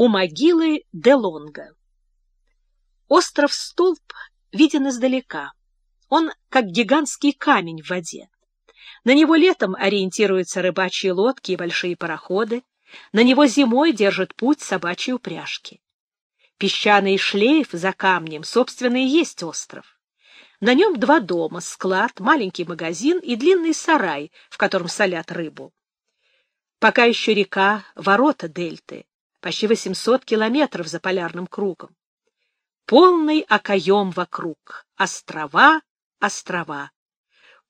У могилы Делонга. Остров Столб виден издалека. Он как гигантский камень в воде. На него летом ориентируются рыбачьи лодки и большие пароходы. На него зимой держат путь собачьи упряжки. Песчаный шлейф за камнем, собственно, и есть остров. На нем два дома, склад, маленький магазин и длинный сарай, в котором солят рыбу. Пока еще река, ворота дельты, почти 800 километров за полярным кругом. Полный окоем вокруг, острова, острова.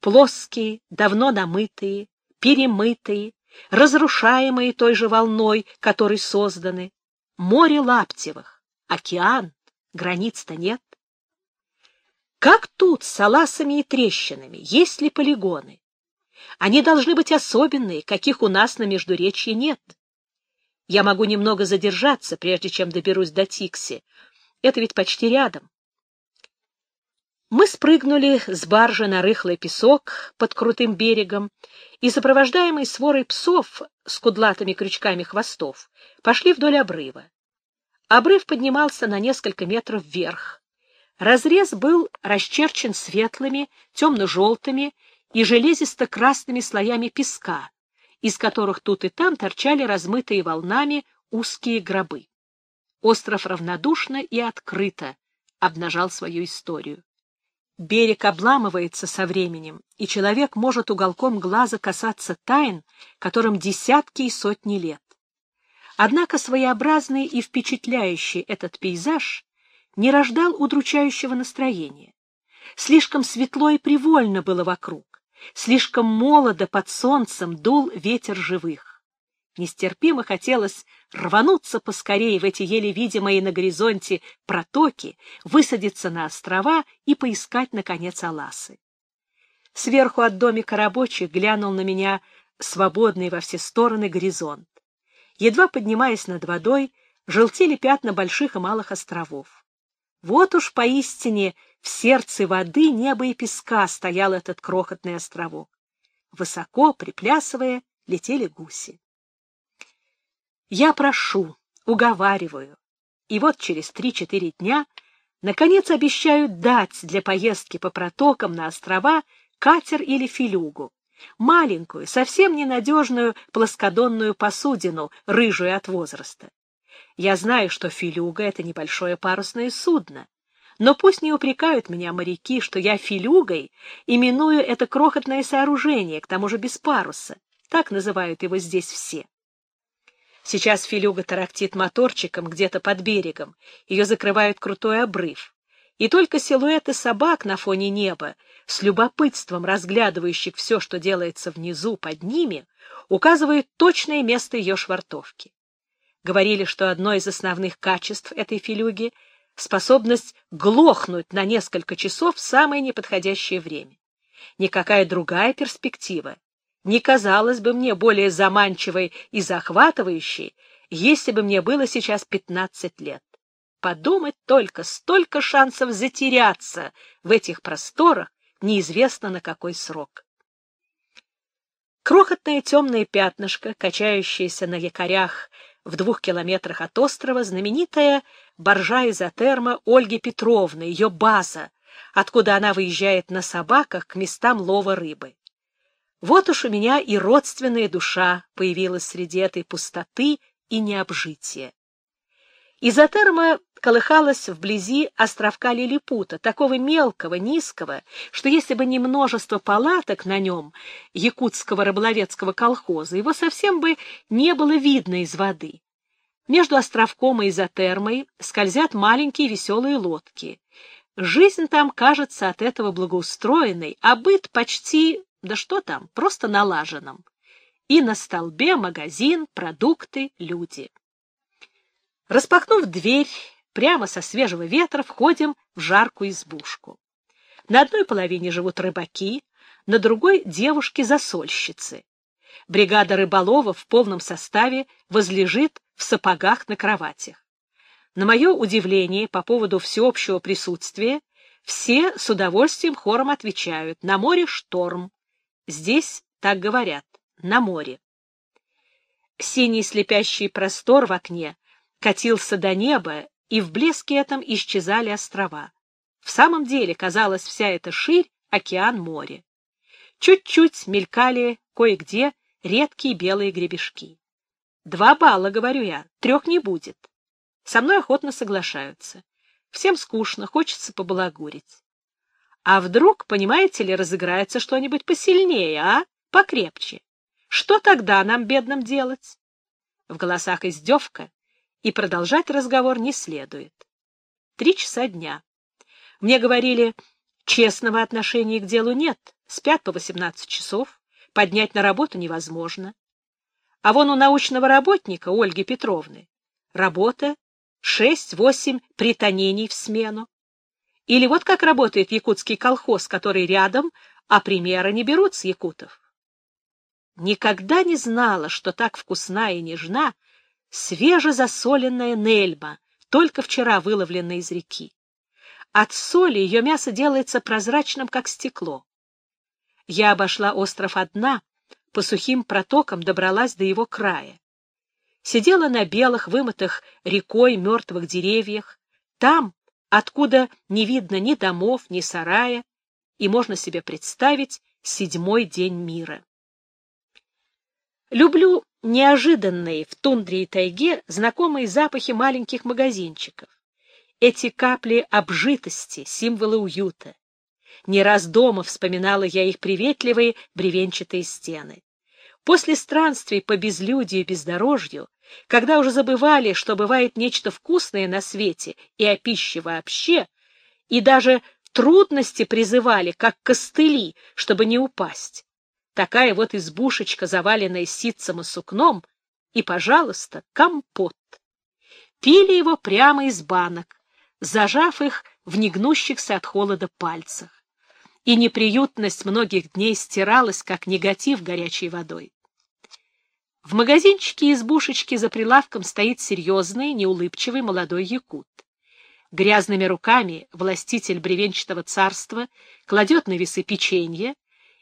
Плоские, давно намытые, перемытые, разрушаемые той же волной, которой созданы. Море лаптевых, океан, границ-то нет. Как тут с саласами и трещинами, есть ли полигоны? Они должны быть особенные, каких у нас на Междуречье нет. Я могу немного задержаться, прежде чем доберусь до Тикси. Это ведь почти рядом. Мы спрыгнули с баржи на рыхлый песок под крутым берегом и, сопровождаемые сворой псов с кудлатыми крючками хвостов, пошли вдоль обрыва. Обрыв поднимался на несколько метров вверх. Разрез был расчерчен светлыми, темно-желтыми и железисто-красными слоями песка, из которых тут и там торчали размытые волнами узкие гробы. Остров равнодушно и открыто обнажал свою историю. Берег обламывается со временем, и человек может уголком глаза касаться тайн, которым десятки и сотни лет. Однако своеобразный и впечатляющий этот пейзаж не рождал удручающего настроения. Слишком светло и привольно было вокруг, слишком молодо под солнцем дул ветер живых. Нестерпимо хотелось рвануться поскорее в эти еле видимые на горизонте протоки, высадиться на острова и поискать, наконец, Аласы. Сверху от домика рабочих глянул на меня свободный во все стороны горизонт. Едва поднимаясь над водой, желтели пятна больших и малых островов. Вот уж поистине в сердце воды, неба и песка стоял этот крохотный островок. Высоко, приплясывая, летели гуси. Я прошу, уговариваю. И вот через три-четыре дня, наконец, обещают дать для поездки по протокам на острова катер или филюгу. Маленькую, совсем ненадежную плоскодонную посудину, рыжую от возраста. Я знаю, что филюга — это небольшое парусное судно. Но пусть не упрекают меня моряки, что я филюгой именую это крохотное сооружение, к тому же без паруса. Так называют его здесь все. Сейчас Филюга тарахтит моторчиком где-то под берегом. Ее закрывает крутой обрыв. И только силуэты собак на фоне неба, с любопытством разглядывающих все, что делается внизу, под ними, указывают точное место ее швартовки. Говорили, что одно из основных качеств этой филюги — способность глохнуть на несколько часов в самое неподходящее время. Никакая другая перспектива не казалась бы мне более заманчивой и захватывающей, если бы мне было сейчас пятнадцать лет. Подумать только, столько шансов затеряться в этих просторах, неизвестно на какой срок. Крохотное темное пятнышко, качающееся на якорях в двух километрах от острова, знаменитая боржа изотерма Ольги Петровны, ее база, откуда она выезжает на собаках к местам лова рыбы. Вот уж у меня и родственная душа появилась среди этой пустоты и необжития. Изотерма колыхалась вблизи островка Лилипута, такого мелкого, низкого, что если бы не множество палаток на нем якутского рыболовецкого колхоза, его совсем бы не было видно из воды. Между островком и изотермой скользят маленькие веселые лодки. Жизнь там кажется от этого благоустроенной, а быт почти да что там, просто налаженном. И на столбе магазин, продукты, люди. Распахнув дверь, прямо со свежего ветра входим в жаркую избушку. На одной половине живут рыбаки, на другой — девушки-засольщицы. Бригада рыболовов в полном составе возлежит в сапогах на кроватях. На мое удивление по поводу всеобщего присутствия все с удовольствием хором отвечают «на море шторм», Здесь так говорят, на море. Синий слепящий простор в окне катился до неба, и в блеске этом исчезали острова. В самом деле, казалось, вся эта ширь — океан-море. Чуть-чуть мелькали кое-где редкие белые гребешки. Два балла, говорю я, трех не будет. Со мной охотно соглашаются. Всем скучно, хочется побалагурить. А вдруг, понимаете ли, разыграется что-нибудь посильнее, а? Покрепче. Что тогда нам, бедным, делать? В голосах издевка, и продолжать разговор не следует. Три часа дня. Мне говорили, честного отношения к делу нет, спят по восемнадцать часов, поднять на работу невозможно. А вон у научного работника Ольги Петровны работа шесть-восемь притонений в смену. Или вот как работает якутский колхоз, который рядом, а примеры не берут с якутов. Никогда не знала, что так вкусна и нежна свежезасоленная нельба, только вчера выловленная из реки. От соли ее мясо делается прозрачным, как стекло. Я обошла остров одна, по сухим протокам добралась до его края. Сидела на белых, вымытых рекой мертвых деревьях, там, откуда не видно ни домов, ни сарая, и можно себе представить седьмой день мира. Люблю неожиданные в тундре и тайге знакомые запахи маленьких магазинчиков. Эти капли обжитости, символы уюта. Не раз дома вспоминала я их приветливые бревенчатые стены. После странствий по безлюдию и бездорожью, когда уже забывали, что бывает нечто вкусное на свете и о пище вообще, и даже трудности призывали, как костыли, чтобы не упасть, Такая вот избушечка, заваленная ситцем и сукном, и, пожалуйста, компот. Пили его прямо из банок, зажав их в негнущихся от холода пальцах. И неприютность многих дней стиралась, как негатив горячей водой. В магазинчике избушечки за прилавком стоит серьезный, неулыбчивый молодой якут. Грязными руками властитель бревенчатого царства кладет на весы печенье,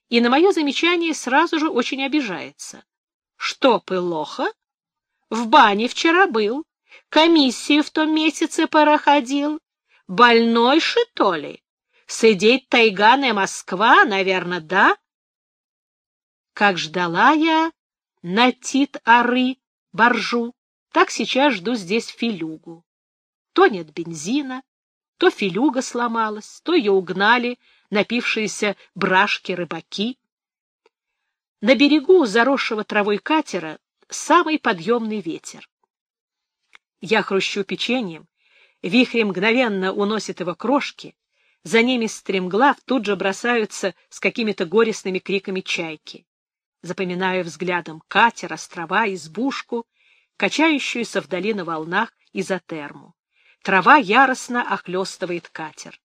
и на мое замечание сразу же очень обижается. — Что, плохо? В бане вчера был, комиссию в том месяце проходил. Больной, что ли? Сидеть тайганая Москва, наверное, да? Как ждала я на Тит-Ары боржу, так сейчас жду здесь филюгу. То нет бензина, то филюга сломалась, то ее угнали, напившиеся брашки рыбаки. На берегу заросшего травой катера самый подъемный ветер. Я хрущу печеньем, вихрь мгновенно уносит его крошки, за ними стремглав тут же бросаются с какими-то горестными криками чайки. Запоминаю взглядом катер, острова, избушку, качающуюся вдали на волнах изотерму. Трава яростно охлестывает катер.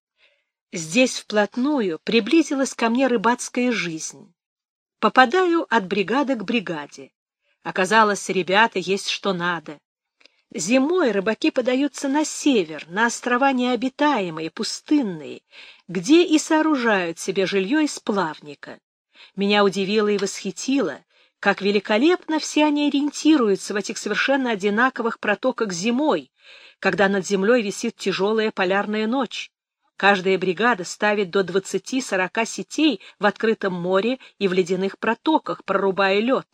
Здесь вплотную приблизилась ко мне рыбацкая жизнь. Попадаю от бригады к бригаде. Оказалось, ребята есть что надо. Зимой рыбаки подаются на север, на острова необитаемые, пустынные, где и сооружают себе жилье из плавника. Меня удивило и восхитило, как великолепно все они ориентируются в этих совершенно одинаковых протоках зимой, когда над землей висит тяжелая полярная ночь. Каждая бригада ставит до 20-40 сетей в открытом море и в ледяных протоках, прорубая лед,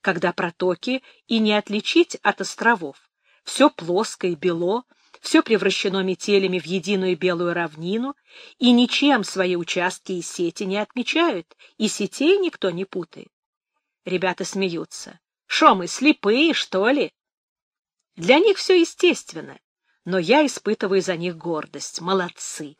когда протоки и не отличить от островов. Все плоско и бело, все превращено метелями в единую белую равнину, и ничем свои участки и сети не отмечают, и сетей никто не путает. Ребята смеются. Шо мы, слепые, что ли? Для них все естественно, но я испытываю за них гордость. Молодцы!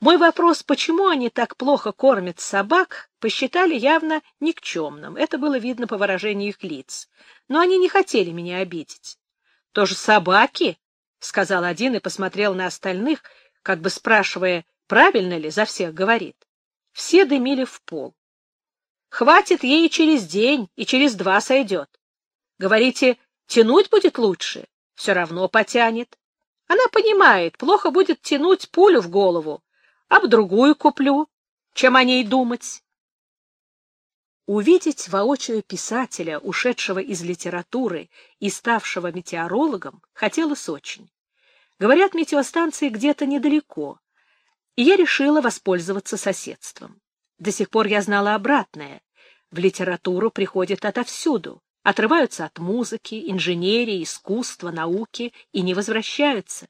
Мой вопрос, почему они так плохо кормят собак, посчитали явно никчемным. Это было видно по выражению их лиц. Но они не хотели меня обидеть. — Тоже собаки? — сказал один и посмотрел на остальных, как бы спрашивая, правильно ли за всех говорит. Все дымили в пол. — Хватит ей через день, и через два сойдет. Говорите, тянуть будет лучше? Все равно потянет. Она понимает, плохо будет тянуть пулю в голову, а в другую куплю, чем о ней думать. Увидеть воочию писателя, ушедшего из литературы и ставшего метеорологом, хотелось очень. Говорят, метеостанции где-то недалеко, и я решила воспользоваться соседством. До сих пор я знала обратное. В литературу приходят отовсюду, отрываются от музыки, инженерии, искусства, науки и не возвращаются.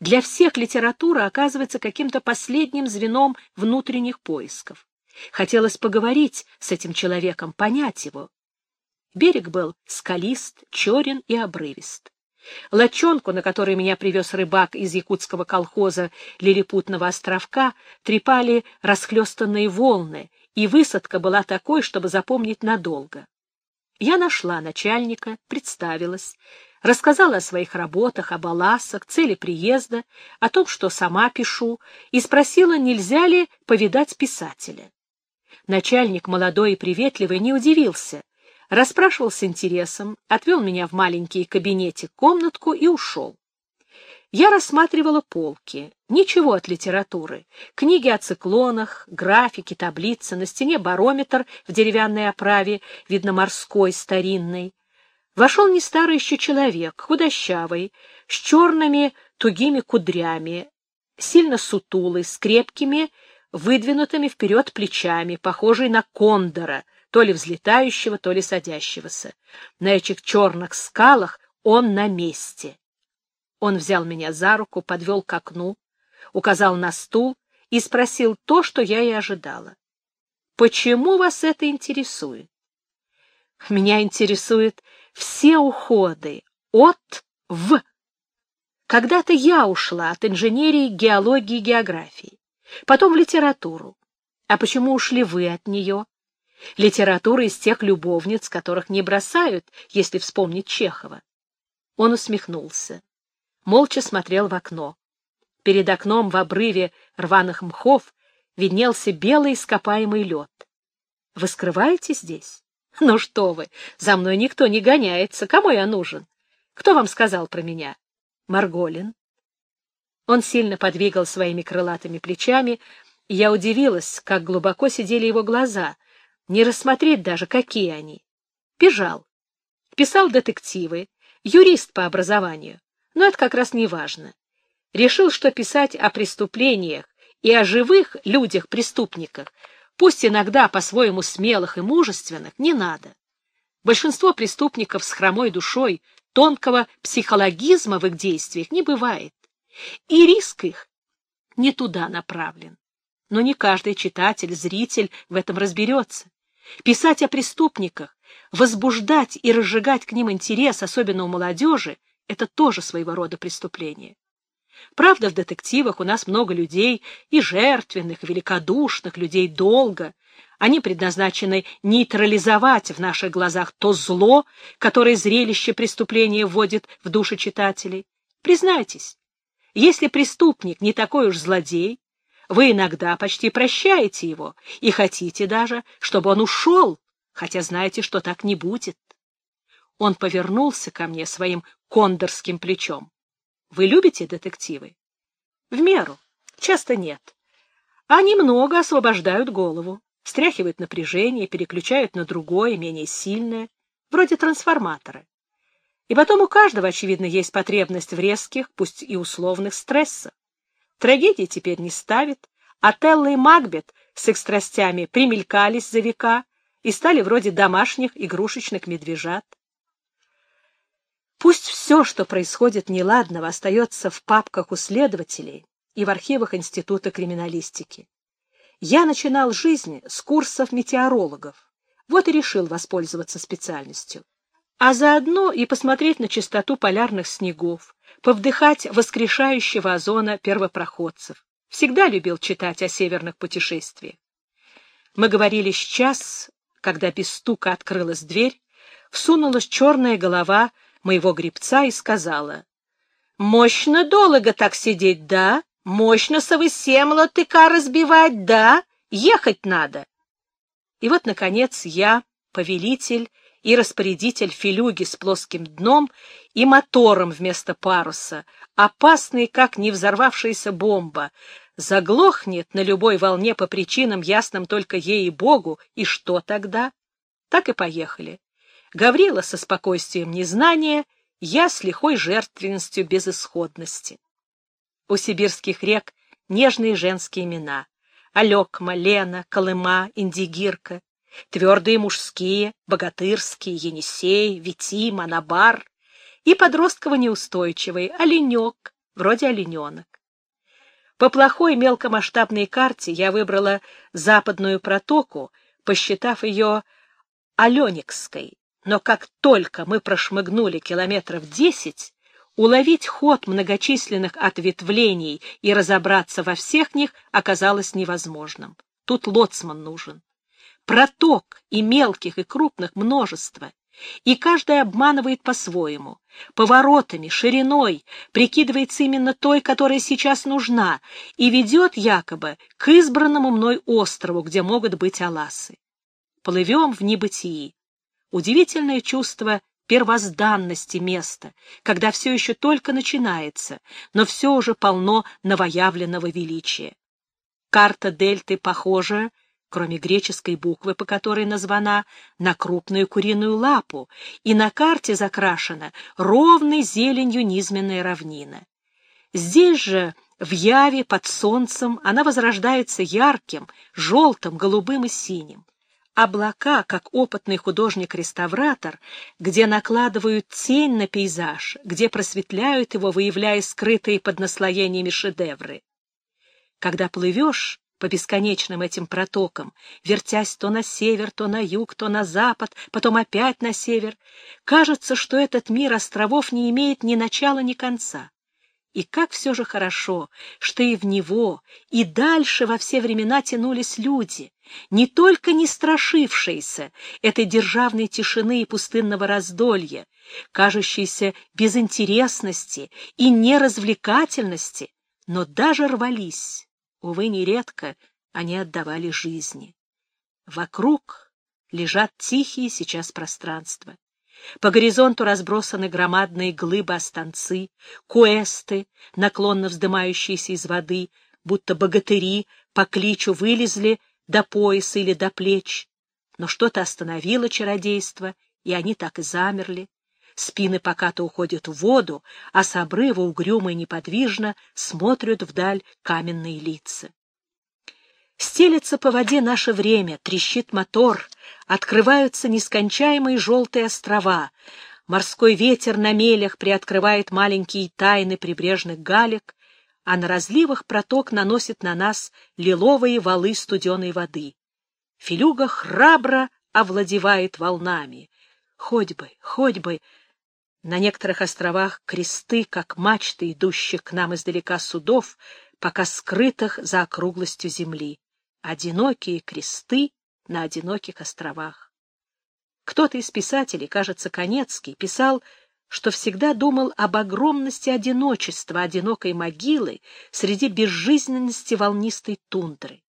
Для всех литература оказывается каким-то последним звеном внутренних поисков. Хотелось поговорить с этим человеком, понять его. Берег был скалист, черен и обрывист. Лочонку, на которой меня привез рыбак из якутского колхоза Лилипутного островка, трепали расхлестанные волны, и высадка была такой, чтобы запомнить надолго. Я нашла начальника, представилась, рассказала о своих работах, о балласах, цели приезда, о том, что сама пишу, и спросила, нельзя ли повидать писателя. Начальник, молодой и приветливый, не удивился, расспрашивал с интересом, отвел меня в маленький кабинетик комнатку и ушел. Я рассматривала полки. Ничего от литературы. Книги о циклонах, графики, таблицы, на стене барометр в деревянной оправе, видно, морской, старинный. Вошел не старый еще человек, худощавый, с черными тугими кудрями, сильно сутулый, с крепкими, выдвинутыми вперед плечами, похожий на кондора, то ли взлетающего, то ли садящегося. На этих черных скалах он на месте. Он взял меня за руку, подвел к окну, указал на стул и спросил то, что я и ожидала. «Почему вас это интересует?» «Меня интересуют все уходы от в. Когда-то я ушла от инженерии, геологии географии, потом в литературу. А почему ушли вы от нее? Литература из тех любовниц, которых не бросают, если вспомнить Чехова. Он усмехнулся молча смотрел в окно. Перед окном в обрыве рваных мхов виднелся белый ископаемый лед. — Вы скрываете здесь? — Ну что вы, за мной никто не гоняется. Кому я нужен? Кто вам сказал про меня? — Марголин. Он сильно подвигал своими крылатыми плечами, и я удивилась, как глубоко сидели его глаза, не рассмотреть даже, какие они. Бежал. Писал детективы, юрист по образованию. Но это как раз не важно. Решил, что писать о преступлениях и о живых людях-преступниках, пусть иногда по-своему смелых и мужественных, не надо. Большинство преступников с хромой душой, тонкого психологизма в их действиях не бывает. И риск их не туда направлен. Но не каждый читатель, зритель в этом разберется. Писать о преступниках, возбуждать и разжигать к ним интерес, особенно у молодежи, это тоже своего рода преступление. Правда, в детективах у нас много людей, и жертвенных, и великодушных, людей долго. Они предназначены нейтрализовать в наших глазах то зло, которое зрелище преступления вводит в души читателей. Признайтесь, если преступник не такой уж злодей, вы иногда почти прощаете его и хотите даже, чтобы он ушел, хотя знаете, что так не будет. Он повернулся ко мне своим кондорским плечом. Вы любите детективы? В меру. Часто нет. Они много освобождают голову, стряхивают напряжение, переключают на другое, менее сильное, вроде трансформатора. И потом у каждого, очевидно, есть потребность в резких, пусть и условных стрессах. Трагедии теперь не ставит, а Телла и Макбет с их страстями примелькались за века и стали вроде домашних игрушечных медвежат. Пусть все, что происходит неладного, остается в папках у следователей и в архивах Института криминалистики. Я начинал жизнь с курсов метеорологов, вот и решил воспользоваться специальностью. А заодно и посмотреть на чистоту полярных снегов, повдыхать воскрешающего озона первопроходцев. Всегда любил читать о северных путешествиях. Мы говорили сейчас, когда без стука открылась дверь, всунулась черная голова моего гребца и сказала, «Мощно долго так сидеть, да? Мощно совысемло тыка разбивать, да? Ехать надо!» И вот, наконец, я, повелитель и распорядитель филюги с плоским дном и мотором вместо паруса, опасный, как не взорвавшаяся бомба, заглохнет на любой волне по причинам, ясным только ей и Богу, и что тогда? Так и поехали. Гаврила со спокойствием незнания, я с лихой жертвенностью безысходности. У сибирских рек нежные женские имена — Алекма, Лена, Колыма, Индигирка, твердые мужские, богатырские, Енисей, Витим, Анабар и подростково-неустойчивый Оленек, вроде олененок. По плохой мелкомасштабной карте я выбрала западную протоку, посчитав ее Аленикской, но как только мы прошмыгнули километров десять, уловить ход многочисленных ответвлений и разобраться во всех них оказалось невозможным. Тут лоцман нужен. Проток и мелких, и крупных множество, и каждая обманывает по-своему, поворотами, шириной, прикидывается именно той, которая сейчас нужна, и ведет якобы к избранному мной острову, где могут быть аласы. Плывем в небытии. Удивительное чувство первозданности места, когда все еще только начинается, но все уже полно новоявленного величия. Карта дельты похожа кроме греческой буквы, по которой названа, на крупную куриную лапу, и на карте закрашена ровной зеленью низменная равнина. Здесь же, в Яве, под солнцем, она возрождается ярким, желтым, голубым и синим. Облака, как опытный художник-реставратор, где накладывают тень на пейзаж, где просветляют его, выявляя скрытые под наслоениями шедевры. Когда плывешь, по бесконечным этим протокам, вертясь то на север, то на юг, то на запад, потом опять на север. Кажется, что этот мир островов не имеет ни начала, ни конца. И как все же хорошо, что и в него, и дальше во все времена тянулись люди, не только не страшившиеся этой державной тишины и пустынного раздолья, кажущейся безинтересности и неразвлекательности, но даже рвались Увы, нередко они отдавали жизни. Вокруг лежат тихие сейчас пространства. По горизонту разбросаны громадные глыбы-останцы, куэсты, наклонно вздымающиеся из воды, будто богатыри по кличу вылезли до пояса или до плеч. Но что-то остановило чародейство, и они так и замерли. Спины покато уходят в воду, а с обрыва угрюмо и неподвижно смотрят вдаль каменные лица. Стелется по воде наше время, трещит мотор, открываются нескончаемые желтые острова, морской ветер на мелях приоткрывает маленькие тайны прибрежных галек, а на разливах проток наносит на нас лиловые валы студеной воды. Филюга храбро овладевает волнами. Хоть бы, хоть бы, на некоторых островах кресты, как мачты, идущих к нам издалека судов, пока скрытых за округлостью земли. Одинокие кресты на одиноких островах. Кто-то из писателей, кажется, Конецкий, писал, что всегда думал об огромности одиночества одинокой могилы среди безжизненности волнистой тундры.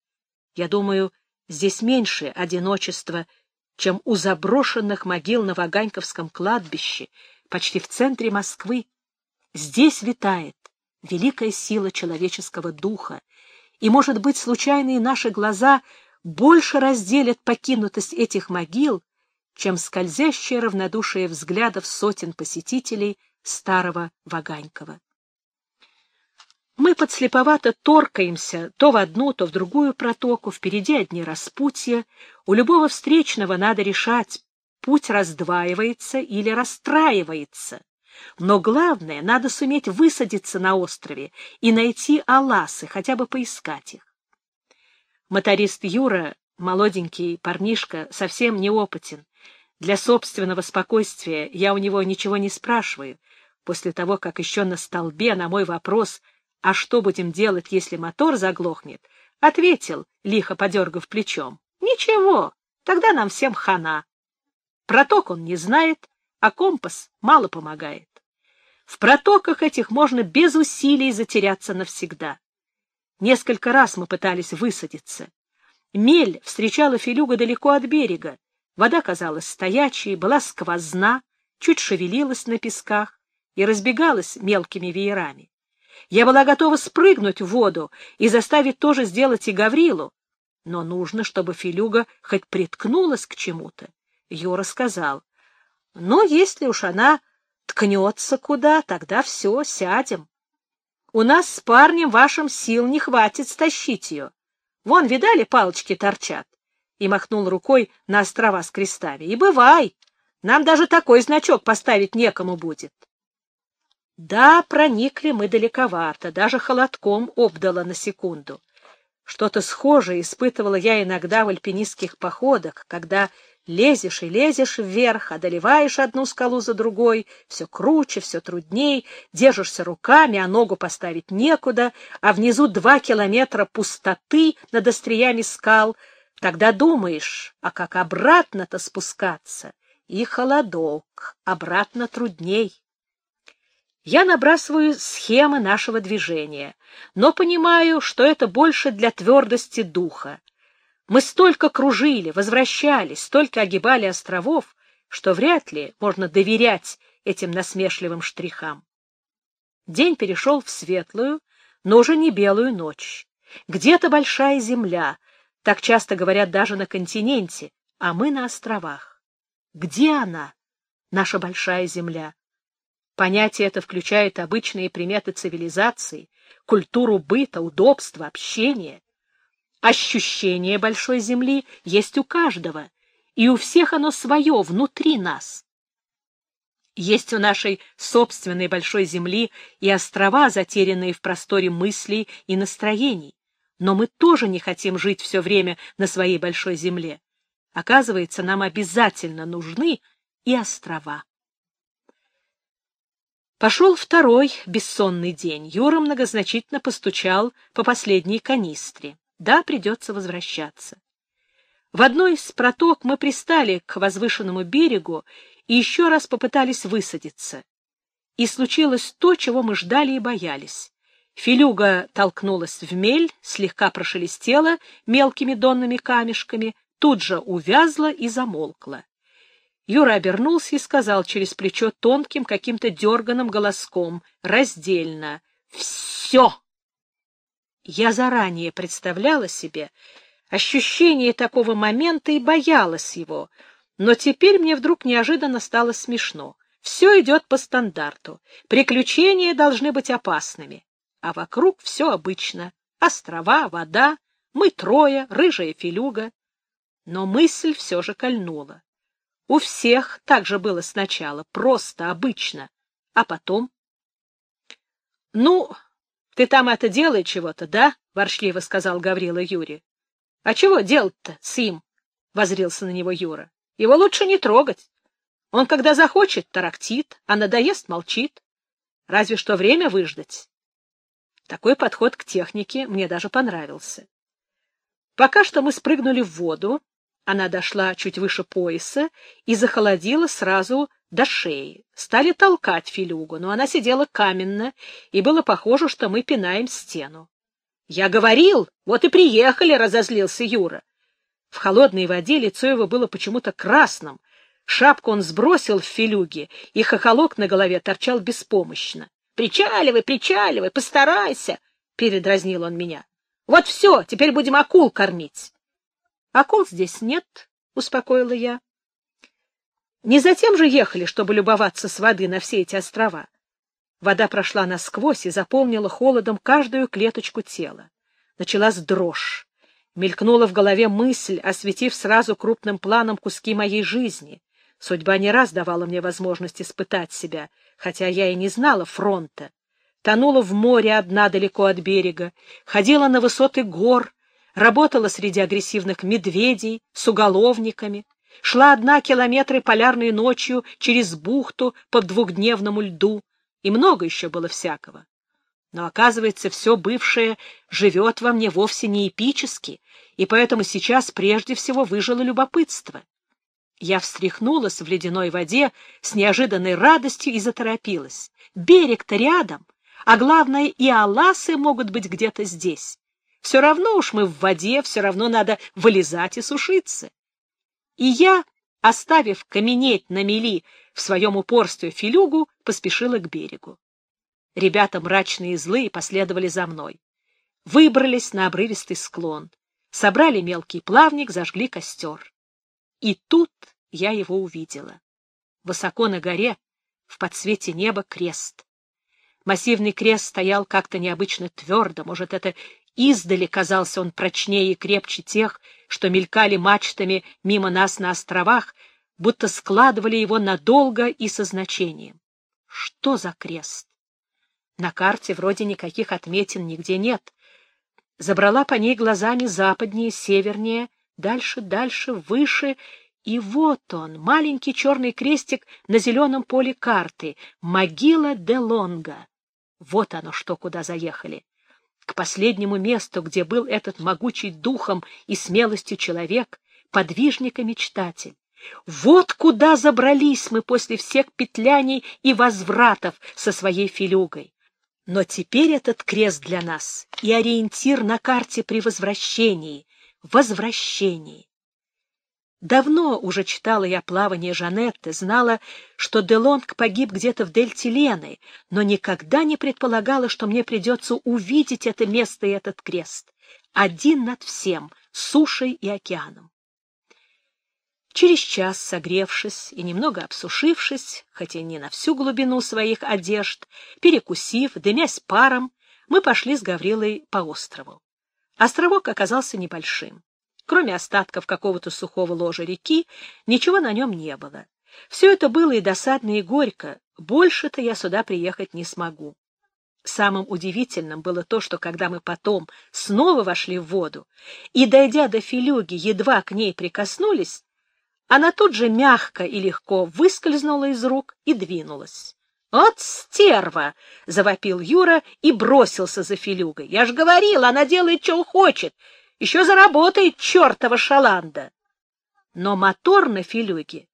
Я думаю, здесь меньше одиночества, чем у заброшенных могил на Ваганьковском кладбище, почти в центре Москвы. Здесь витает великая сила человеческого духа, и, может быть, случайные наши глаза больше разделят покинутость этих могил, чем скользящее равнодушие взглядов сотен посетителей старого Ваганькова. Мы подслеповато торкаемся то в одну, то в другую протоку, впереди одни распутья. У любого встречного надо решать, путь раздваивается или расстраивается. Но главное, надо суметь высадиться на острове и найти аласы, хотя бы поискать их. Моторист Юра, молоденький парнишка, совсем неопытен. Для собственного спокойствия я у него ничего не спрашиваю. После того, как еще на столбе на мой вопрос «А что будем делать, если мотор заглохнет?» ответил, лихо подергав плечом. «Ничего, тогда нам всем хана». Проток он не знает, а компас мало помогает. В протоках этих можно без усилий затеряться навсегда. Несколько раз мы пытались высадиться. Мель встречала Филюга далеко от берега. Вода казалась стоячей, была сквозна, чуть шевелилась на песках и разбегалась мелкими веерами. Я была готова спрыгнуть в воду и заставить тоже сделать и Гаврилу, но нужно, чтобы Филюга хоть приткнулась к чему-то Юра сказал, ну, если уж она ткнется куда, тогда все, сядем. У нас с парнем вашим сил не хватит стащить ее. Вон, видали, палочки торчат? И махнул рукой на острова с крестами. И бывай, нам даже такой значок поставить некому будет. Да, проникли мы далековато, даже холодком обдало на секунду. Что-то схожее испытывала я иногда в альпинистских походах, когда лезешь и лезешь вверх, одолеваешь одну скалу за другой, все круче, все трудней, держишься руками, а ногу поставить некуда, а внизу два километра пустоты над остриями скал. Тогда думаешь, а как обратно-то спускаться? И холодок, обратно трудней. Я набрасываю схемы нашего движения, но понимаю, что это больше для твердости духа. Мы столько кружили, возвращались, столько огибали островов, что вряд ли можно доверять этим насмешливым штрихам. День перешел в светлую, но уже не белую ночь. Где-то большая земля, так часто говорят даже на континенте, а мы на островах. Где она, наша большая земля? Понятие это включает обычные приметы цивилизации, культуру быта, удобства, общения. Ощущение большой земли есть у каждого, и у всех оно свое, внутри нас. Есть у нашей собственной большой земли и острова, затерянные в просторе мыслей и настроений. Но мы тоже не хотим жить все время на своей большой земле. Оказывается, нам обязательно нужны и острова. Пошел второй бессонный день. Юра многозначительно постучал по последней канистре. Да, придется возвращаться. В одной из проток мы пристали к возвышенному берегу и еще раз попытались высадиться. И случилось то, чего мы ждали и боялись. Филюга толкнулась в мель, слегка прошелестела мелкими донными камешками, тут же увязла и замолкла. Юра обернулся и сказал через плечо тонким каким-то дерганым голоском, раздельно, «Все!» Я заранее представляла себе ощущение такого момента и боялась его, но теперь мне вдруг неожиданно стало смешно. Все идет по стандарту. Приключения должны быть опасными. А вокруг все обычно. Острова, вода, мы трое, рыжая филюга. Но мысль все же кольнула. У всех так же было сначала, просто, обычно. А потом? — Ну, ты там это делай чего-то, да? — воршливо сказал Гаврила Юре. — А чего делать-то с им? — возрился на него Юра. — Его лучше не трогать. Он, когда захочет, тарактит, а надоест — молчит. Разве что время выждать. Такой подход к технике мне даже понравился. Пока что мы спрыгнули в воду, она дошла чуть выше пояса и захолодила сразу до шеи. Стали толкать Филюгу, но она сидела каменно, и было похоже, что мы пинаем стену. — Я говорил, вот и приехали, — разозлился Юра. В холодной воде лицо его было почему-то красным. Шапку он сбросил в филюге, и хохолок на голове торчал беспомощно. — Причаливай, причаливай, постарайся, — передразнил он меня. — Вот все, теперь будем акул кормить. Акул здесь нет, — успокоила я. Не затем же ехали, чтобы любоваться с воды на все эти острова. Вода прошла насквозь и заполнила холодом каждую клеточку тела. Началась дрожь. Мелькнула в голове мысль, осветив сразу крупным планом куски моей жизни. Судьба не раз давала мне возможность испытать себя, хотя я и не знала фронта. Тонула в море одна далеко от берега, ходила на высоты гор, работала среди агрессивных медведей с уголовниками, шла одна километры полярной ночью через бухту по двухдневному льду, и много еще было всякого. Но, оказывается, все бывшее живет во мне вовсе не эпически, и поэтому сейчас прежде всего выжило любопытство. Я встряхнулась в ледяной воде с неожиданной радостью и заторопилась. Берег-то рядом, а главное, и аласы могут быть где-то здесь. Все равно уж мы в воде, все равно надо вылезать и сушиться. И я, оставив каменеть на мели в своем упорстве филюгу, поспешила к берегу. Ребята мрачные и злые последовали за мной. Выбрались на обрывистый склон, собрали мелкий плавник, зажгли костер. И тут я его увидела. Высоко на горе, в подсвете неба, крест. Массивный крест стоял как-то необычно твердо, может, это издали казался он прочнее и крепче тех, что мелькали мачтами мимо нас на островах, будто складывали его надолго и со значением. Что за крест? На карте вроде никаких отметин нигде нет. Забрала по ней глазами западнее, севернее, дальше, дальше, выше, и вот он, маленький черный крестик на зеленом поле карты, могила де Лонга. Вот оно что, куда заехали. К последнему месту, где был этот могучий духом и смелостью человек, подвижник и мечтатель. Вот куда забрались мы после всех петляний и возвратов со своей филюгой. Но теперь этот крест для нас и ориентир на карте при возвращении, возвращении. Давно уже читала я плавание Жанетты, знала, что Делонг погиб где-то в дельте Лены, но никогда не предполагала, что мне придется увидеть это место и этот крест, один над всем, сушей и океаном. Через час, согревшись и немного обсушившись, хотя не на всю глубину своих одежд, перекусив, дымясь паром, мы пошли с Гаврилой по острову. Островок оказался небольшим. Кроме остатков какого-то сухого ложа реки, ничего на нем не было. Все это было и досадно, и горько. Больше-то я сюда приехать не смогу. Самым удивительным было то, что когда мы потом снова вошли в воду и, дойдя до филюги, едва к ней прикоснулись, она тут же мягко и легко выскользнула из рук и двинулась. «От стерва!» — завопил Юра и бросился за филюгой. «Я ж говорил, она делает, что хочет. Еще заработает чертова шаланда. Но мотор на филюге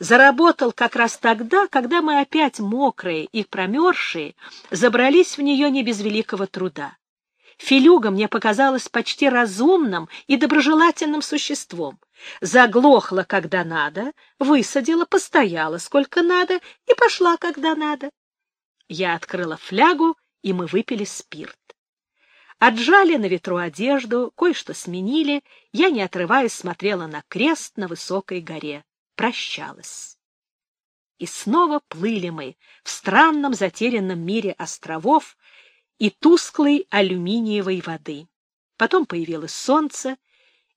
заработал как раз тогда, когда мы опять мокрые и промерзшие забрались в нее не без великого труда. Филюга мне показалась почти разумным и доброжелательным существом. Заглохла, когда надо, высадила, постояла, сколько надо, и пошла, когда надо. Я открыла флягу, и мы выпили спирт. Отжали на ветру одежду, кое-что сменили, я, не отрываясь, смотрела на крест на высокой горе. Прощалась. И снова плыли мы в странном затерянном мире островов и тусклой алюминиевой воды. Потом появилось солнце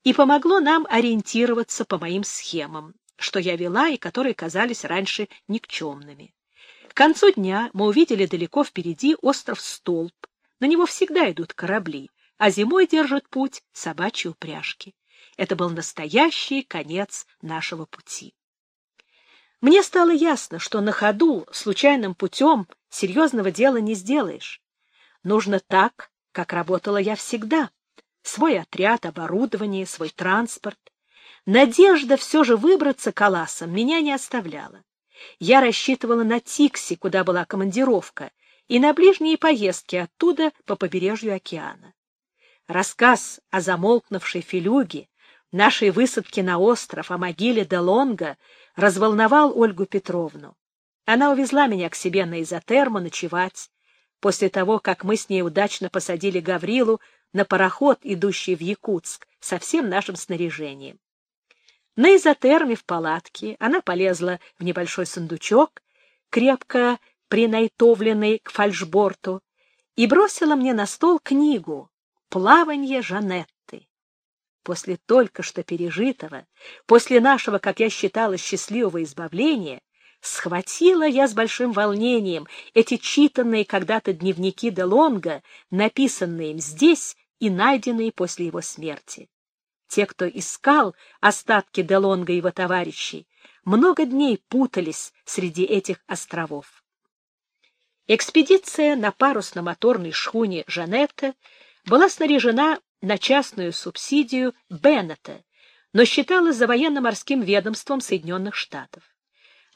и помогло нам ориентироваться по моим схемам, что я вела и которые казались раньше никчемными. К концу дня мы увидели далеко впереди остров Столб, на него всегда идут корабли, а зимой держат путь собачьи упряжки. Это был настоящий конец нашего пути. Мне стало ясно, что на ходу, случайным путем, серьезного дела не сделаешь. Нужно так, как работала я всегда. Свой отряд, оборудование, свой транспорт. Надежда все же выбраться каласом меня не оставляла. Я рассчитывала на Тикси, куда была командировка, и на ближние поездки оттуда по побережью океана. Рассказ о замолкнувшей филюге, нашей высадке на остров, о могиле Делонга разволновал Ольгу Петровну. Она увезла меня к себе на изотерму ночевать, после того, как мы с ней удачно посадили Гаврилу на пароход, идущий в Якутск, со всем нашим снаряжением. На изотерме в палатке она полезла в небольшой сундучок, крепко принайтовленный к фальшборту, и бросила мне на стол книгу «Плаванье Жанетты». После только что пережитого, после нашего, как я считала, счастливого избавления, схватила я с большим волнением эти читанные когда-то дневники де Лонга, написанные им здесь и найденные после его смерти. Те, кто искал остатки де Лонга и его товарищей, много дней путались среди этих островов. Экспедиция на парусно-моторной шхуне «Жанетта» была снаряжена на частную субсидию Беннета, но считалась за военно-морским ведомством Соединенных Штатов.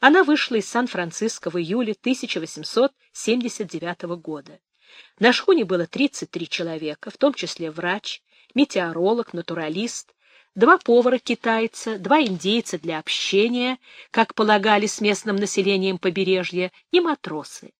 Она вышла из Сан-Франциско в июле 1879 года. На шхуне было 33 человека, в том числе врач, метеоролог, натуралист, два повара-китайца, два индейца для общения, как полагали с местным населением побережья, и матросы.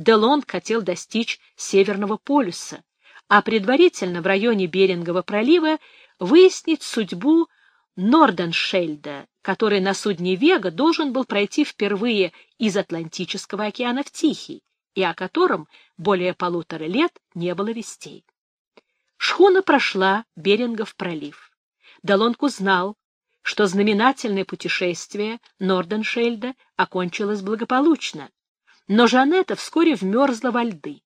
Делон хотел достичь Северного полюса, а предварительно в районе Берингового пролива выяснить судьбу Норденшельда, который на судне «Вега» должен был пройти впервые из Атлантического океана в Тихий, и о котором более полутора лет не было вестей. Шхуна прошла Берингов пролив. Далонг узнал, что знаменательное путешествие Норденшельда окончилось благополучно, но Жанетта вскоре вмерзла во льды.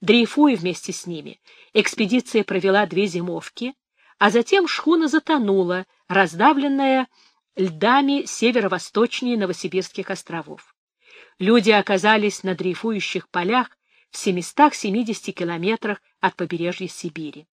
Дрейфуя вместе с ними, экспедиция провела две зимовки, а затем шхуна затонула, раздавленная льдами северо-восточнее Новосибирских островов. Люди оказались на дрейфующих полях в 770 километрах от побережья Сибири.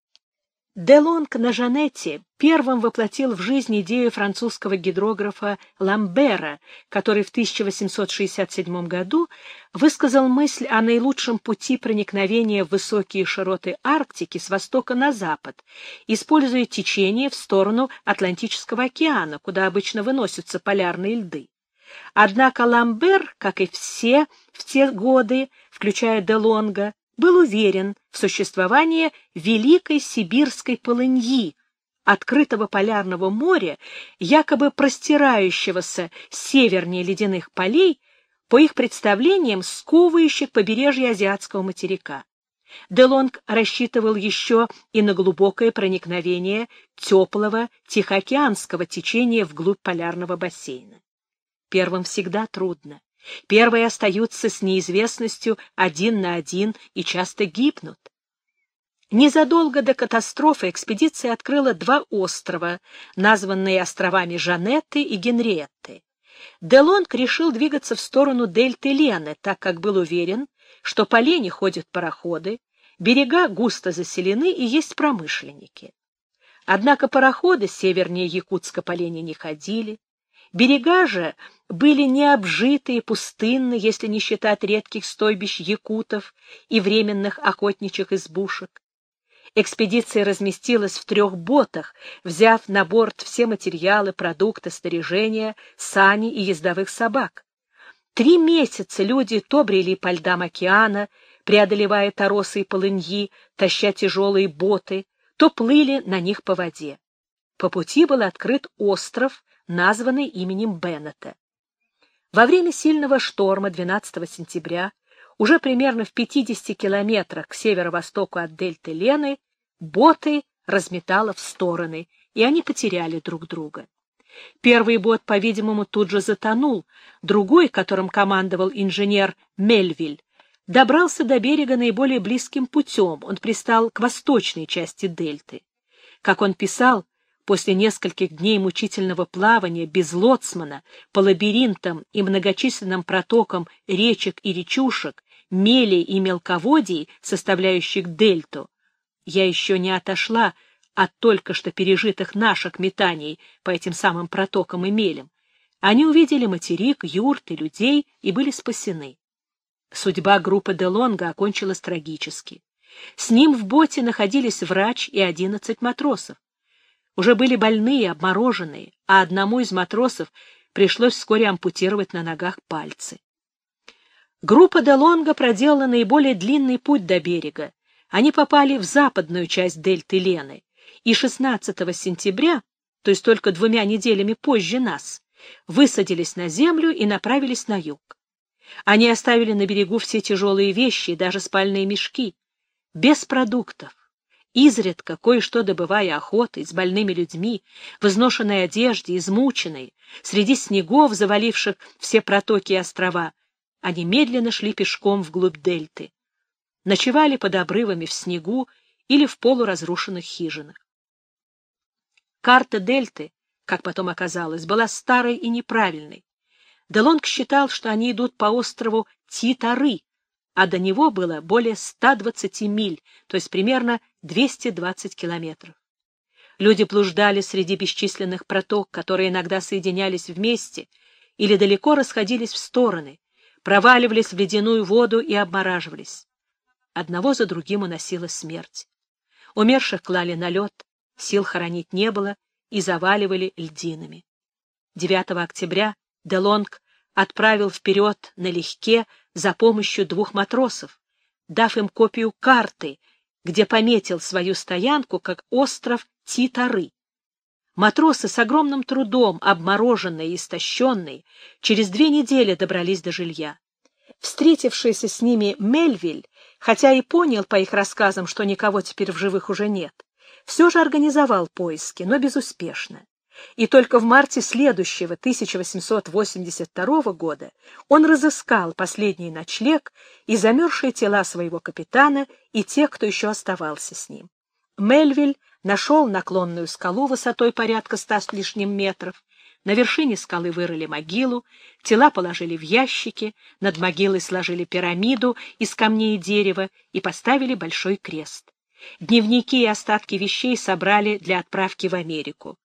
Делонг на Жанетте первым воплотил в жизнь идею французского гидрографа Ламбера, который в 1867 году высказал мысль о наилучшем пути проникновения в высокие широты Арктики с востока на запад, используя течение в сторону Атлантического океана, куда обычно выносятся полярные льды. Однако Ламбер, как и все в те годы, включая Делонга, был уверен в существовании Великой Сибирской полыньи, открытого полярного моря, якобы простирающегося севернее ледяных полей, по их представлениям, сковывающих побережье азиатского материка. Делонг рассчитывал еще и на глубокое проникновение теплого Тихоокеанского течения вглубь полярного бассейна. Первым всегда трудно. Первые остаются с неизвестностью один на один и часто гибнут. Незадолго до катастрофы экспедиция открыла два острова, названные островами Жанетты и Генриетты. Делонг решил двигаться в сторону дельты Лены, так как был уверен, что по Лене ходят пароходы, берега густо заселены и есть промышленники. Однако пароходы севернее Якутска по Лене не ходили, Берега же были необжитые, пустынны, если не считать редких стойбищ якутов и временных охотничьих избушек. Экспедиция разместилась в трех ботах, взяв на борт все материалы, продукты, снаряжение, сани и ездовых собак. Три месяца люди то брели по льдам океана, преодолевая торосы и полыньи, таща тяжелые боты, то плыли на них по воде. По пути был открыт остров, названный именем Беннета. Во время сильного шторма 12 сентября, уже примерно в 50 километрах к северо-востоку от дельты Лены, боты разметало в стороны, и они потеряли друг друга. Первый бот, по-видимому, тут же затонул, другой, которым командовал инженер Мельвиль, добрался до берега наиболее близким путем, он пристал к восточной части дельты. Как он писал, После нескольких дней мучительного плавания без лоцмана по лабиринтам и многочисленным протокам речек и речушек, мелей и мелководий, составляющих дельту, я еще не отошла от только что пережитых наших метаний по этим самым протокам и мелям. Они увидели материк, юрты, людей и были спасены. Судьба группы Делонга окончилась трагически. С ним в боте находились врач и одиннадцать матросов. Уже были больные, обмороженные, а одному из матросов пришлось вскоре ампутировать на ногах пальцы. Группа Делонга проделала наиболее длинный путь до берега. Они попали в западную часть дельты Лены, и 16 сентября, то есть только двумя неделями позже нас, высадились на землю и направились на юг. Они оставили на берегу все тяжелые вещи и даже спальные мешки, без продуктов, изредка кое-что добывая охотой, с больными людьми, в изношенной одежде, измученной, среди снегов, заваливших все протоки и острова, они медленно шли пешком вглубь дельты. Ночевали под обрывами в снегу или в полуразрушенных хижинах. Карта дельты, как потом оказалось, была старой и неправильной. Делонг считал, что они идут по острову Титары, а до него было более 120 миль, то есть примерно 220 километров. Люди блуждали среди бесчисленных проток, которые иногда соединялись вместе или далеко расходились в стороны, проваливались в ледяную воду и обмораживались. Одного за другим уносила смерть. Умерших клали на лед, сил хоронить не было и заваливали льдинами. 9 октября Делонг отправил вперед налегке за помощью двух матросов, дав им копию карты, где пометил свою стоянку как остров Титары. Матросы с огромным трудом, обмороженные и истощенные, через две недели добрались до жилья. Встретившийся с ними Мельвиль, хотя и понял по их рассказам, что никого теперь в живых уже нет, все же организовал поиски, но безуспешно. И только в марте следующего, 1882 года, он разыскал последний ночлег и замерзшие тела своего капитана и тех, кто еще оставался с ним. Мельвиль нашел наклонную скалу высотой порядка ста с лишним метров, на вершине скалы вырыли могилу, тела положили в ящики, над могилой сложили пирамиду из камней и дерева и поставили большой крест. Дневники и остатки вещей собрали для отправки в Америку.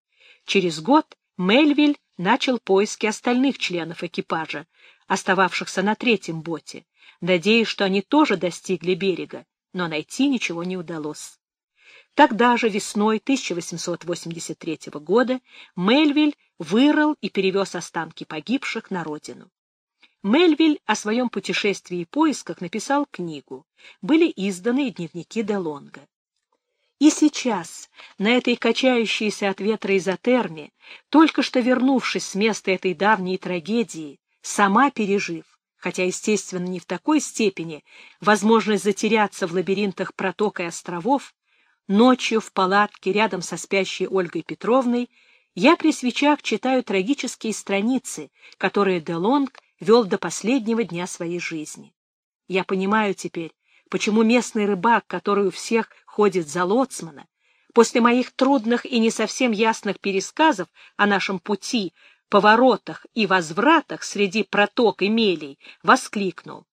Через год Мельвиль начал поиски остальных членов экипажа, остававшихся на третьем боте, надеясь, что они тоже достигли берега, но найти ничего не удалось. Тогда же, весной 1883 года, Мельвиль вырыл и перевез останки погибших на родину. Мельвиль о своем путешествии и поисках написал книгу. Были изданы дневники де Лонга. И сейчас, на этой качающейся от ветра изотерме, только что вернувшись с места этой давней трагедии, сама пережив, хотя, естественно, не в такой степени, возможность затеряться в лабиринтах проток и островов, ночью в палатке рядом со спящей Ольгой Петровной я при свечах читаю трагические страницы, которые Делонг вел до последнего дня своей жизни. Я понимаю теперь, почему местный рыбак, который у всех ходит за лоцмана, после моих трудных и не совсем ясных пересказов о нашем пути, поворотах и возвратах среди проток и мелей, воскликнул.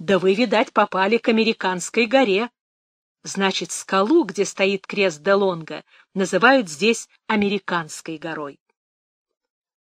«Да вы, видать, попали к американской горе!» Значит, скалу, где стоит крест Делонга, называют здесь Американской горой.